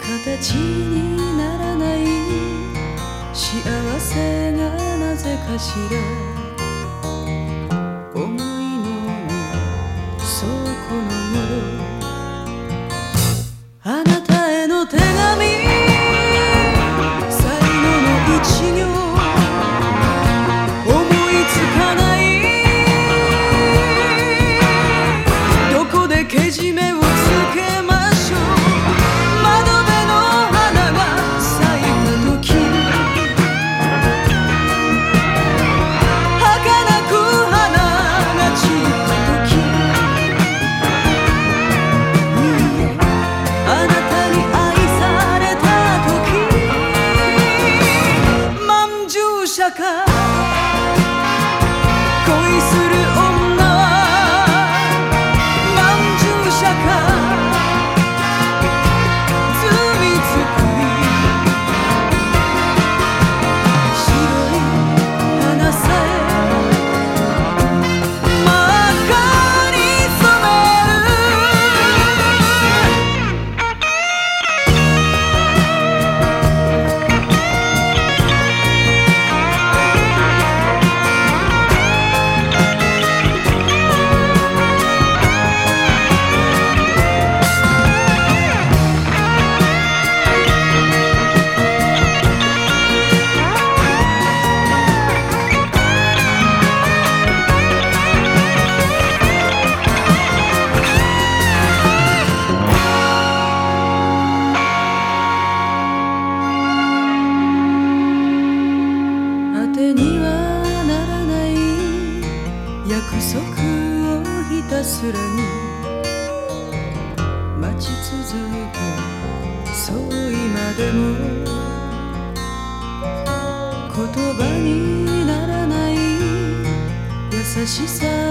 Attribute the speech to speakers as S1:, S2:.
S1: 形にならない。幸せがなぜかしら。结局没約束をひたすらに待ち続けそう今でも言葉にならない優しさ。